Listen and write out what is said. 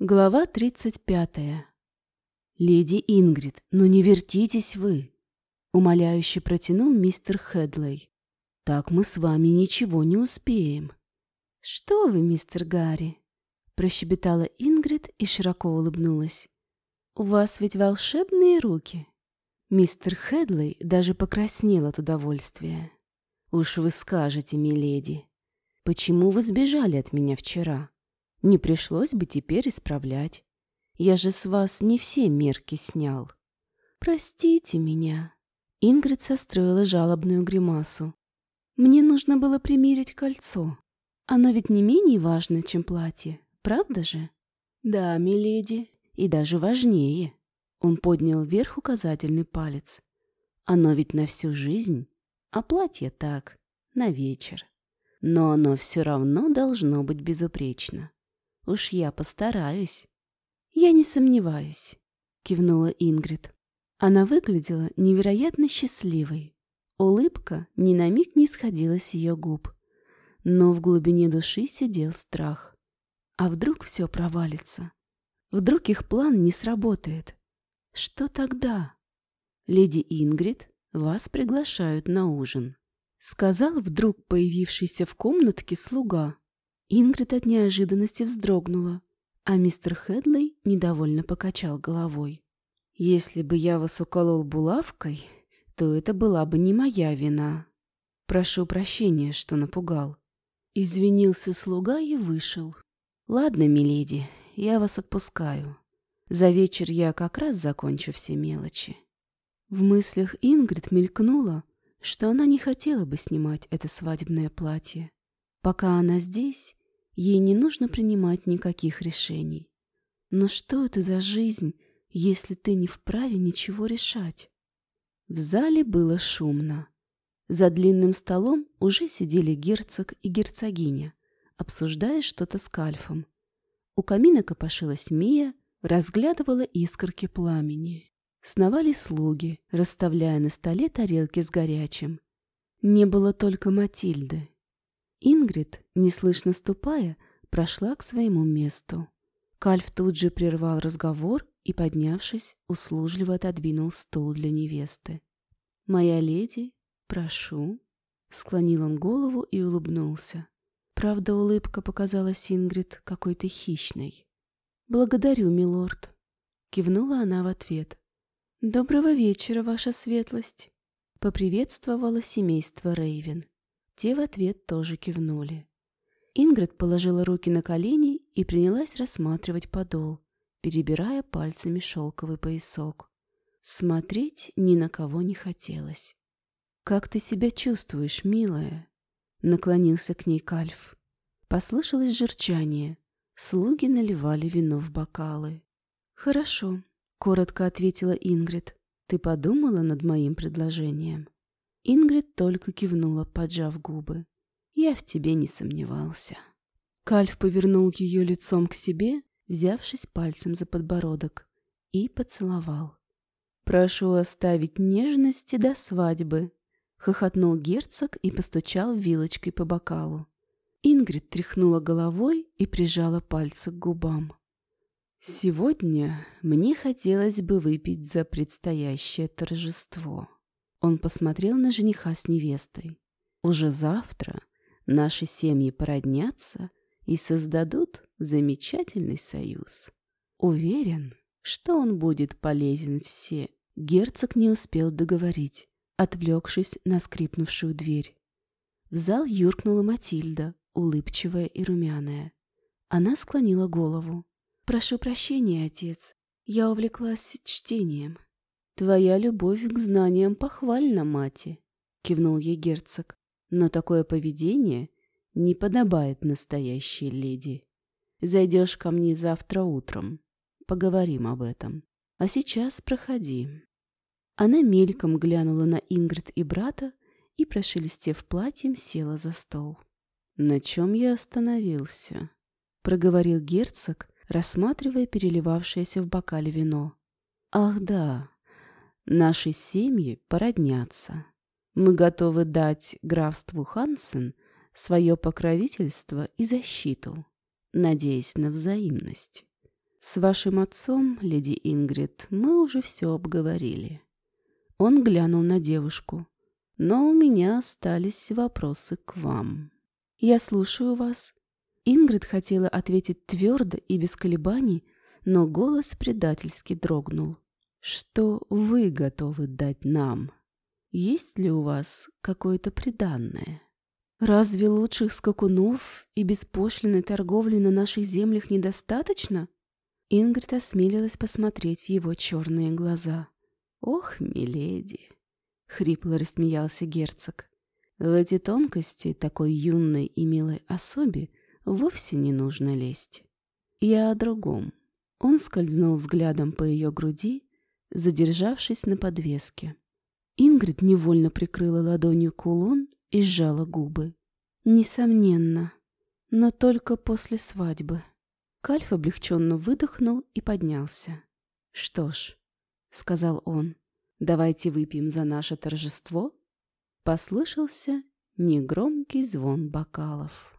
Глава 35. «Леди Ингрид, ну не вертитесь вы!» — умоляюще протянул мистер Хедлей. «Так мы с вами ничего не успеем». «Что вы, мистер Гарри?» — прощебетала Ингрид и широко улыбнулась. «У вас ведь волшебные руки». Мистер Хедлей даже покраснел от удовольствия. «Уж вы скажете, миледи, почему вы сбежали от меня вчера?» Не пришлось бы теперь исправлять. Я же с вас не все мерки снял. Простите меня. Ингрид состроила жалобную гримасу. Мне нужно было примерить кольцо. Оно ведь не менее важно, чем платье, правда же? Да, миледи, и даже важнее. Он поднял вверх указательный палец. Оно ведь на всю жизнь, а платье так, на вечер. Но оно все равно должно быть безупречно. Уж я постараюсь. Я не сомневаюсь, кивнула Ингрид. Она выглядела невероятно счастливой. Улыбка ни на миг не сходила с ее губ. Но в глубине души сидел страх. А вдруг все провалится? Вдруг их план не сработает? Что тогда? Леди Ингрид, вас приглашают на ужин. Сказал вдруг появившийся в комнатке слуга. Ингрид от неожиданности вздрогнула, а мистер Хедлей недовольно покачал головой. «Если бы я вас уколол булавкой, то это была бы не моя вина. Прошу прощения, что напугал». Извинился слуга и вышел. «Ладно, миледи, я вас отпускаю. За вечер я как раз закончу все мелочи». В мыслях Ингрид мелькнуло, что она не хотела бы снимать это свадебное платье. Пока она здесь, Ей не нужно принимать никаких решений. Но что это за жизнь, если ты не вправе ничего решать? В зале было шумно. За длинным столом уже сидели герцог и герцогиня, обсуждая что-то с кальфом. У камина копошилась Мия, разглядывала искорки пламени. Сновали слуги, расставляя на столе тарелки с горячим. Не было только Матильды. Ингрид, неслышно ступая, прошла к своему месту. Кальф тут же прервал разговор и, поднявшись, услужливо отодвинул стул для невесты. «Моя леди, прошу». Склонил он голову и улыбнулся. Правда, улыбка показалась Ингрид какой-то хищной. «Благодарю, милорд», — кивнула она в ответ. «Доброго вечера, ваша светлость», — поприветствовала семейство Рейвен. Те в ответ тоже кивнули. Ингрид положила руки на колени и принялась рассматривать подол, перебирая пальцами шелковый поясок. Смотреть ни на кого не хотелось. «Как ты себя чувствуешь, милая?» Наклонился к ней Кальф. Послышалось журчание. Слуги наливали вино в бокалы. «Хорошо», — коротко ответила Ингрид. «Ты подумала над моим предложением?» Ингрид только кивнула, поджав губы. «Я в тебе не сомневался». Кальф повернул ее лицом к себе, взявшись пальцем за подбородок, и поцеловал. «Прошу оставить нежности до свадьбы», — хохотнул герцог и постучал вилочкой по бокалу. Ингрид тряхнула головой и прижала пальцы к губам. «Сегодня мне хотелось бы выпить за предстоящее торжество». Он посмотрел на жениха с невестой. «Уже завтра наши семьи породнятся и создадут замечательный союз. Уверен, что он будет полезен все». Герцог не успел договорить, отвлекшись на скрипнувшую дверь. В зал юркнула Матильда, улыбчивая и румяная. Она склонила голову. «Прошу прощения, отец. Я увлеклась чтением». «Твоя любовь к знаниям похвальна, мати», — кивнул ей герцог. «Но такое поведение не подобает настоящей леди. Зайдешь ко мне завтра утром. Поговорим об этом. А сейчас проходи». Она мельком глянула на Ингрид и брата и, прошелестев платьем, села за стол. «На чем я остановился?» — проговорил герцог, рассматривая переливавшееся в бокале вино. «Ах да, Наши семьи породнятся. Мы готовы дать графству Хансен свое покровительство и защиту, надеясь на взаимность. С вашим отцом, леди Ингрид, мы уже все обговорили. Он глянул на девушку. Но у меня остались вопросы к вам. Я слушаю вас. Ингрид хотела ответить твердо и без колебаний, но голос предательски дрогнул. Что вы готовы дать нам? Есть ли у вас какое-то приданное? Разве лучших скакунов и беспошлиной торговли на наших землях недостаточно? Ингрид осмелилась посмотреть в его черные глаза. «Ох, миледи!» — хрипло рассмеялся герцог. «В эти тонкости такой юной и милой особе вовсе не нужно лезть. Я о другом». Он скользнул взглядом по ее груди, задержавшись на подвеске. Ингрид невольно прикрыла ладонью кулон и сжала губы. Несомненно, но только после свадьбы. Кальф облегченно выдохнул и поднялся. «Что ж», — сказал он, — «давайте выпьем за наше торжество». Послышался негромкий звон бокалов.